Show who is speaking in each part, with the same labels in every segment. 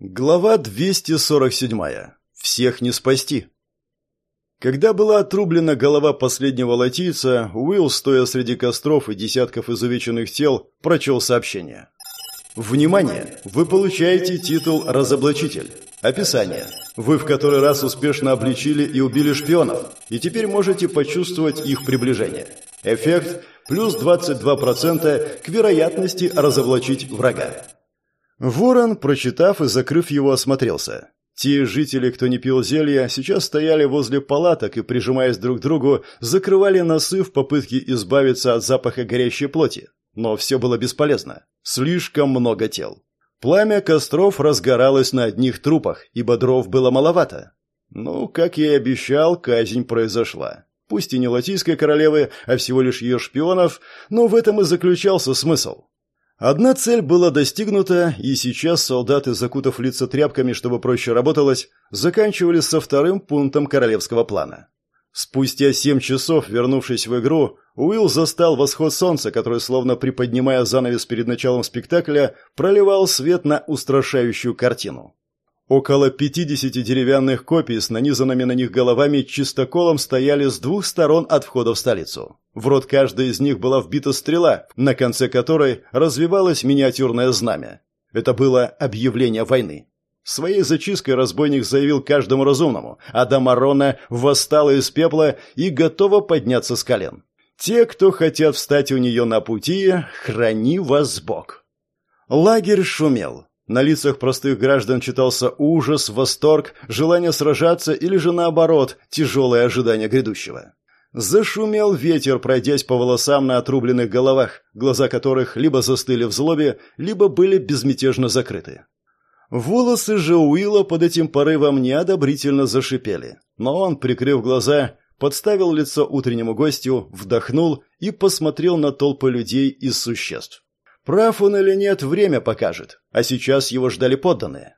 Speaker 1: Глава 247. Всех не спасти. Когда была отрублена голова последнего латийца, Уилл, стоя среди костров и десятков изувеченных тел, прочел сообщение. Внимание! Вы получаете титул «Разоблачитель». Описание. Вы в который раз успешно обличили и убили шпионов, и теперь можете почувствовать их приближение. Эффект – плюс 22% к вероятности разоблачить врага. Ворон, прочитав и закрыв его, осмотрелся. Те жители, кто не пил зелья, сейчас стояли возле палаток и, прижимаясь друг к другу, закрывали носы в попытке избавиться от запаха горящей плоти. Но все было бесполезно. Слишком много тел. Пламя костров разгоралось на одних трупах, ибо дров было маловато. Ну, как я и обещал, казнь произошла. Пусть и не латийской королевы, а всего лишь ее шпионов, но в этом и заключался смысл. Одна цель была достигнута, и сейчас солдаты, закутав лица тряпками, чтобы проще работалось, заканчивали со вторым пунктом королевского плана. Спустя семь часов, вернувшись в игру, Уилл застал восход солнца, который, словно приподнимая занавес перед началом спектакля, проливал свет на устрашающую картину. Около 50 деревянных копий с нанизанными на них головами чистоколом стояли с двух сторон от входа в столицу. В рот каждой из них была вбита стрела, на конце которой развивалось миниатюрное знамя. Это было объявление войны. Своей зачисткой разбойник заявил каждому разумному, а Дамарона восстала из пепла и готова подняться с колен. Те, кто хотят встать у нее на пути, храни вас Бог. Лагерь шумел. На лицах простых граждан читался ужас, восторг, желание сражаться или же наоборот, тяжелое ожидание грядущего. Зашумел ветер, пройдясь по волосам на отрубленных головах, глаза которых либо застыли в злобе, либо были безмятежно закрыты. Волосы же Уилла под этим порывом неодобрительно зашипели, но он, прикрыв глаза, подставил лицо утреннему гостю, вдохнул и посмотрел на толпы людей и существ. Прав он или нет, время покажет. А сейчас его ждали подданные.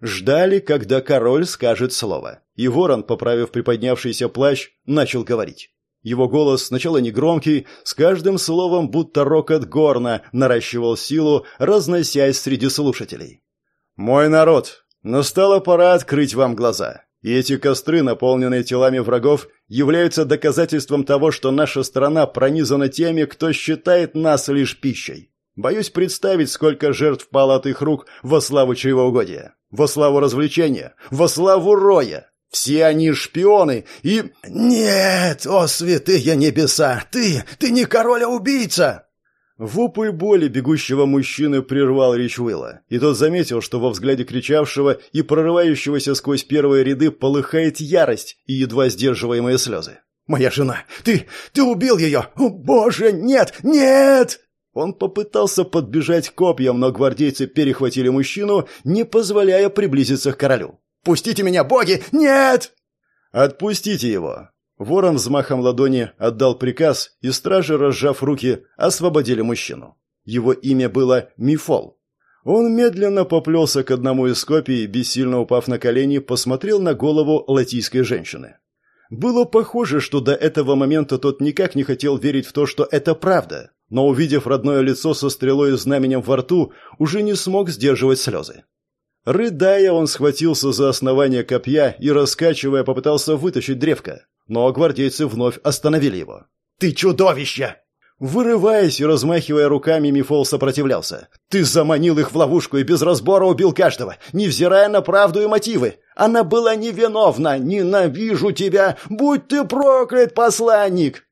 Speaker 1: Ждали, когда король скажет слово. И ворон, поправив приподнявшийся плащ, начал говорить. Его голос, сначала негромкий, с каждым словом будто рокот горна, наращивал силу, разносясь среди слушателей. «Мой народ, настала пора открыть вам глаза. И эти костры, наполненные телами врагов, являются доказательством того, что наша страна пронизана теми, кто считает нас лишь пищей. Боюсь представить, сколько жертв пало от их рук во славу чревоугодия, во славу развлечения, во славу роя. Все они шпионы и... «Нет, о святые небеса! Ты, ты не король, а убийца!» Вопль боли бегущего мужчины прервал речь Уилла, и тот заметил, что во взгляде кричавшего и прорывающегося сквозь первые ряды полыхает ярость и едва сдерживаемые слезы. «Моя жена! Ты... ты убил ее! О, боже, нет! Нет!» Он попытался подбежать копьям, но гвардейцы перехватили мужчину, не позволяя приблизиться к королю. «Пустите меня, боги! Нет!» «Отпустите его!» Ворон взмахом ладони отдал приказ, и стражи, разжав руки, освободили мужчину. Его имя было Мифол. Он медленно поплелся к одному из копий и, бессильно упав на колени, посмотрел на голову латийской женщины. Было похоже, что до этого момента тот никак не хотел верить в то, что это правда но, увидев родное лицо со стрелой и знаменем во рту, уже не смог сдерживать слезы. Рыдая, он схватился за основание копья и, раскачивая, попытался вытащить древко, но гвардейцы вновь остановили его. «Ты чудовище!» Вырываясь и размахивая руками, Мифол сопротивлялся. «Ты заманил их в ловушку и без разбора убил каждого, невзирая на правду и мотивы. Она была невиновна. Ненавижу тебя! Будь ты проклят, посланник!»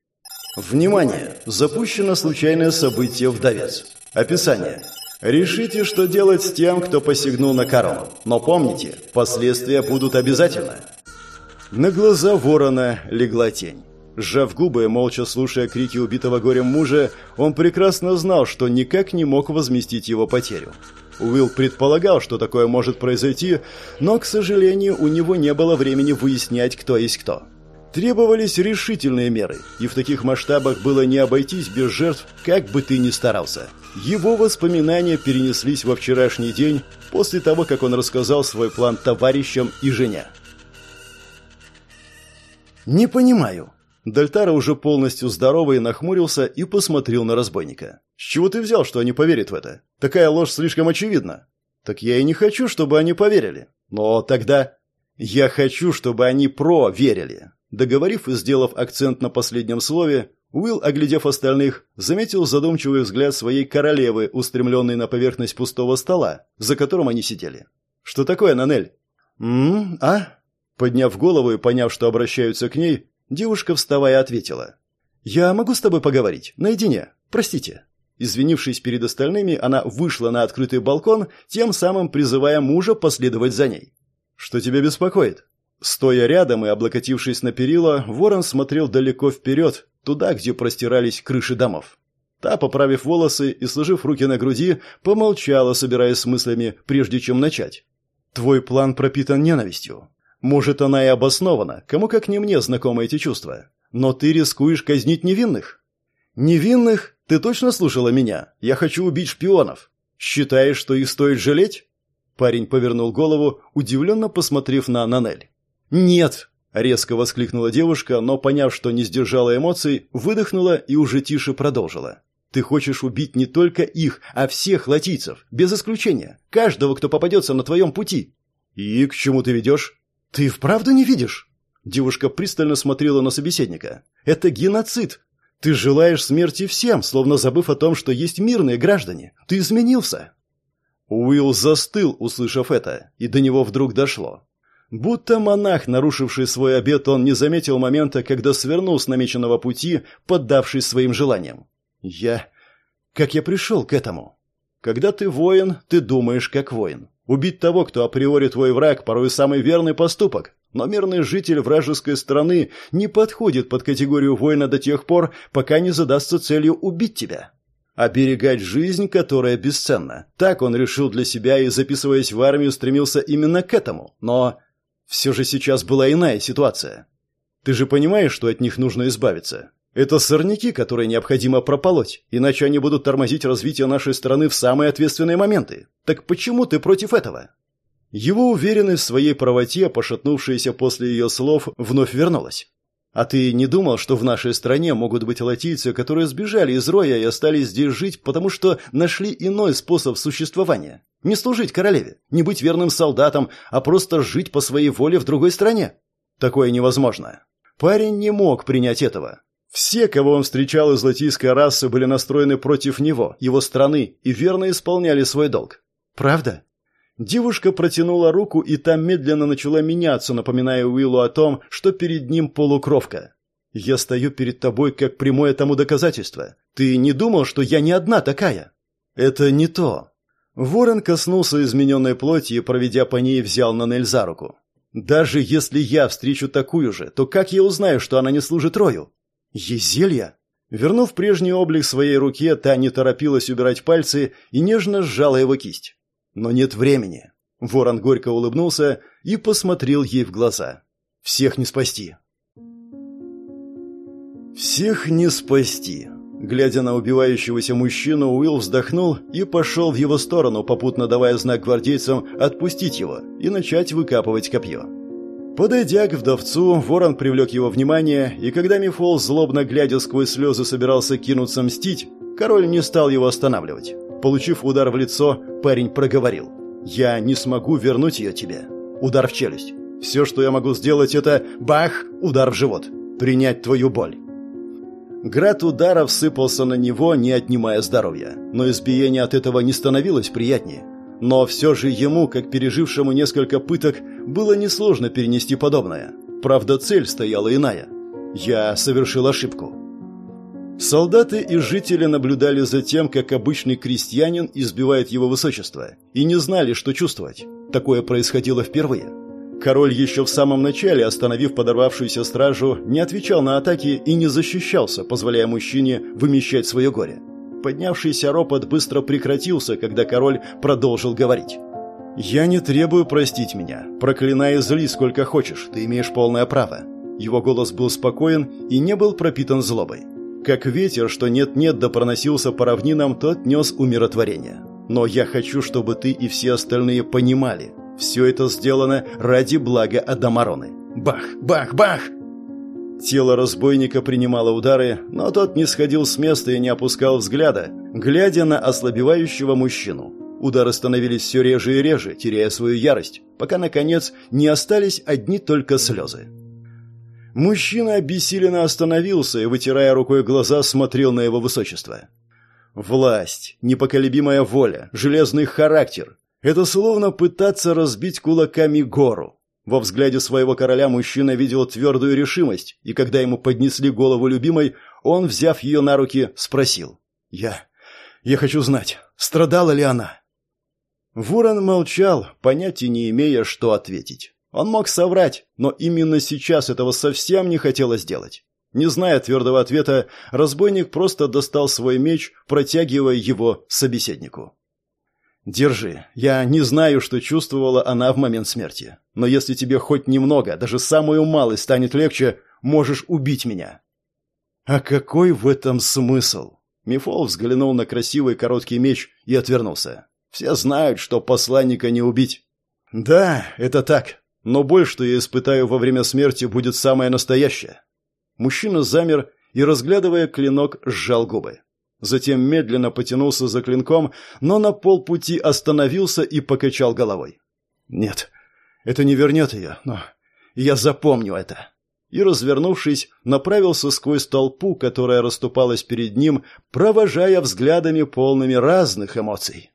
Speaker 1: Внимание! Запущено случайное событие «Вдовец». Описание. Решите, что делать с тем, кто посягнул на корону. Но помните, последствия будут обязательно. На глаза ворона легла тень. Сжав губы, молча слушая крики убитого горем мужа, он прекрасно знал, что никак не мог возместить его потерю. Уилл предполагал, что такое может произойти, но, к сожалению, у него не было времени выяснять, кто есть кто. Требовались решительные меры, и в таких масштабах было не обойтись без жертв, как бы ты ни старался. Его воспоминания перенеслись во вчерашний день, после того, как он рассказал свой план товарищам и жене. «Не понимаю». Дальтара уже полностью здоровый нахмурился и посмотрел на разбойника. «С чего ты взял, что они поверят в это? Такая ложь слишком очевидна». Так я и не хочу, чтобы они поверили. Но тогда... Я хочу, чтобы они проверили. Договорив и сделав акцент на последнем слове, Уилл, оглядев остальных, заметил задумчивый взгляд своей королевы, устремленный на поверхность пустого стола, за которым они сидели. «Что такое, Нанель?» «М-м, а?» Подняв голову и поняв, что обращаются к ней, девушка, вставая, ответила. «Я могу с тобой поговорить? Наедине? Простите». Извинившись перед остальными, она вышла на открытый балкон, тем самым призывая мужа последовать за ней. «Что тебя беспокоит?» Стоя рядом и облокотившись на перила, ворон смотрел далеко вперед, туда, где простирались крыши домов. Та, поправив волосы и сложив руки на груди, помолчала, собираясь с мыслями, прежде чем начать. «Твой план пропитан ненавистью. Может, она и обоснована, кому как не мне знакомы эти чувства. Но ты рискуешь казнить невинных». «Невинных? Ты точно слушала меня? Я хочу убить шпионов. Считаешь, что их стоит жалеть?» Парень повернул голову, удивленно посмотрев на Нанель. «Нет!» – резко воскликнула девушка, но, поняв, что не сдержала эмоций, выдохнула и уже тише продолжила. «Ты хочешь убить не только их, а всех латийцев, без исключения, каждого, кто попадется на твоем пути». «И к чему ты ведешь?» «Ты вправду не видишь?» Девушка пристально смотрела на собеседника. «Это геноцид. Ты желаешь смерти всем, словно забыв о том, что есть мирные граждане. Ты изменился». Уилл застыл, услышав это, и до него вдруг дошло. Будто монах, нарушивший свой обет, он не заметил момента, когда свернул с намеченного пути, поддавшись своим желаниям. «Я... Как я пришел к этому?» «Когда ты воин, ты думаешь как воин. Убить того, кто априори твой враг, порой самый верный поступок. Но мирный житель вражеской страны не подходит под категорию воина до тех пор, пока не задастся целью убить тебя. Оберегать жизнь, которая бесценна. Так он решил для себя и, записываясь в армию, стремился именно к этому. Но все же сейчас была иная ситуация. Ты же понимаешь, что от них нужно избавиться? Это сорняки, которые необходимо прополоть, иначе они будут тормозить развитие нашей страны в самые ответственные моменты. Так почему ты против этого? Его уверенность в своей правоте, пошатнувшаяся после ее слов, вновь вернулась. А ты не думал, что в нашей стране могут быть латийцы, которые сбежали из роя и остались здесь жить, потому что нашли иной способ существования? Не служить королеве, не быть верным солдатом, а просто жить по своей воле в другой стране? Такое невозможно. Парень не мог принять этого. Все, кого он встречал из латийской расы, были настроены против него, его страны, и верно исполняли свой долг. Правда? Девушка протянула руку, и там медленно начала меняться, напоминая Уиллу о том, что перед ним полукровка. «Я стою перед тобой как прямое тому доказательство. Ты не думал, что я не одна такая?» «Это не то». Ворон коснулся измененной плоти и, проведя по ней, взял Нанель за руку. «Даже если я встречу такую же, то как я узнаю, что она не служит Рою? «Езелья?» Вернув прежний облик своей руке, та не торопилась убирать пальцы и нежно сжала его кисть. «Но нет времени». Ворон горько улыбнулся и посмотрел ей в глаза. «Всех не спасти». «Всех не спасти». Глядя на убивающегося мужчину, Уилл вздохнул и пошел в его сторону, попутно давая знак гвардейцам отпустить его и начать выкапывать копье. Подойдя к вдовцу, ворон привлек его внимание, и когда Мифол, злобно глядя сквозь слезы, собирался кинуться мстить, король не стал его останавливать. Получив удар в лицо, парень проговорил. «Я не смогу вернуть ее тебе». Удар в челюсть. «Все, что я могу сделать, это бах! Удар в живот. Принять твою боль». Град ударов сыпался на него, не отнимая здоровья. Но избиение от этого не становилось приятнее. Но все же ему, как пережившему несколько пыток, было несложно перенести подобное. Правда, цель стояла иная. Я совершил ошибку. Солдаты и жители наблюдали за тем, как обычный крестьянин избивает его высочество, и не знали, что чувствовать. Такое происходило впервые. Король еще в самом начале, остановив подорвавшуюся стражу, не отвечал на атаки и не защищался, позволяя мужчине вымещать свое горе. Поднявшийся ропот быстро прекратился, когда король продолжил говорить. «Я не требую простить меня. Проклинай и зли сколько хочешь, ты имеешь полное право». Его голос был спокоен и не был пропитан злобой. Как ветер, что нет-нет да проносился по равнинам, тот нес умиротворение. Но я хочу, чтобы ты и все остальные понимали. Все это сделано ради блага Адамароны. Бах, бах, бах! Тело разбойника принимало удары, но тот не сходил с места и не опускал взгляда, глядя на ослабевающего мужчину. Удары становились все реже и реже, теряя свою ярость, пока, наконец, не остались одни только слезы. Мужчина обессиленно остановился и, вытирая рукой глаза, смотрел на его высочество. Власть, непоколебимая воля, железный характер – это словно пытаться разбить кулаками гору. Во взгляде своего короля мужчина видел твердую решимость, и когда ему поднесли голову любимой, он, взяв ее на руки, спросил. «Я... я хочу знать, страдала ли она?» Ворон молчал, понятия не имея, что ответить. Он мог соврать, но именно сейчас этого совсем не хотелось делать. Не зная твердого ответа, разбойник просто достал свой меч, протягивая его собеседнику. «Держи. Я не знаю, что чувствовала она в момент смерти. Но если тебе хоть немного, даже самую малость станет легче, можешь убить меня». «А какой в этом смысл?» Мифол взглянул на красивый короткий меч и отвернулся. Все знают, что посланника не убить. Да, это так. Но боль, что я испытаю во время смерти, будет самая настоящая. Мужчина замер и, разглядывая клинок, сжал губы. Затем медленно потянулся за клинком, но на полпути остановился и покачал головой. Нет, это не вернет ее, но я запомню это. И, развернувшись, направился сквозь толпу, которая расступалась перед ним, провожая взглядами полными разных эмоций.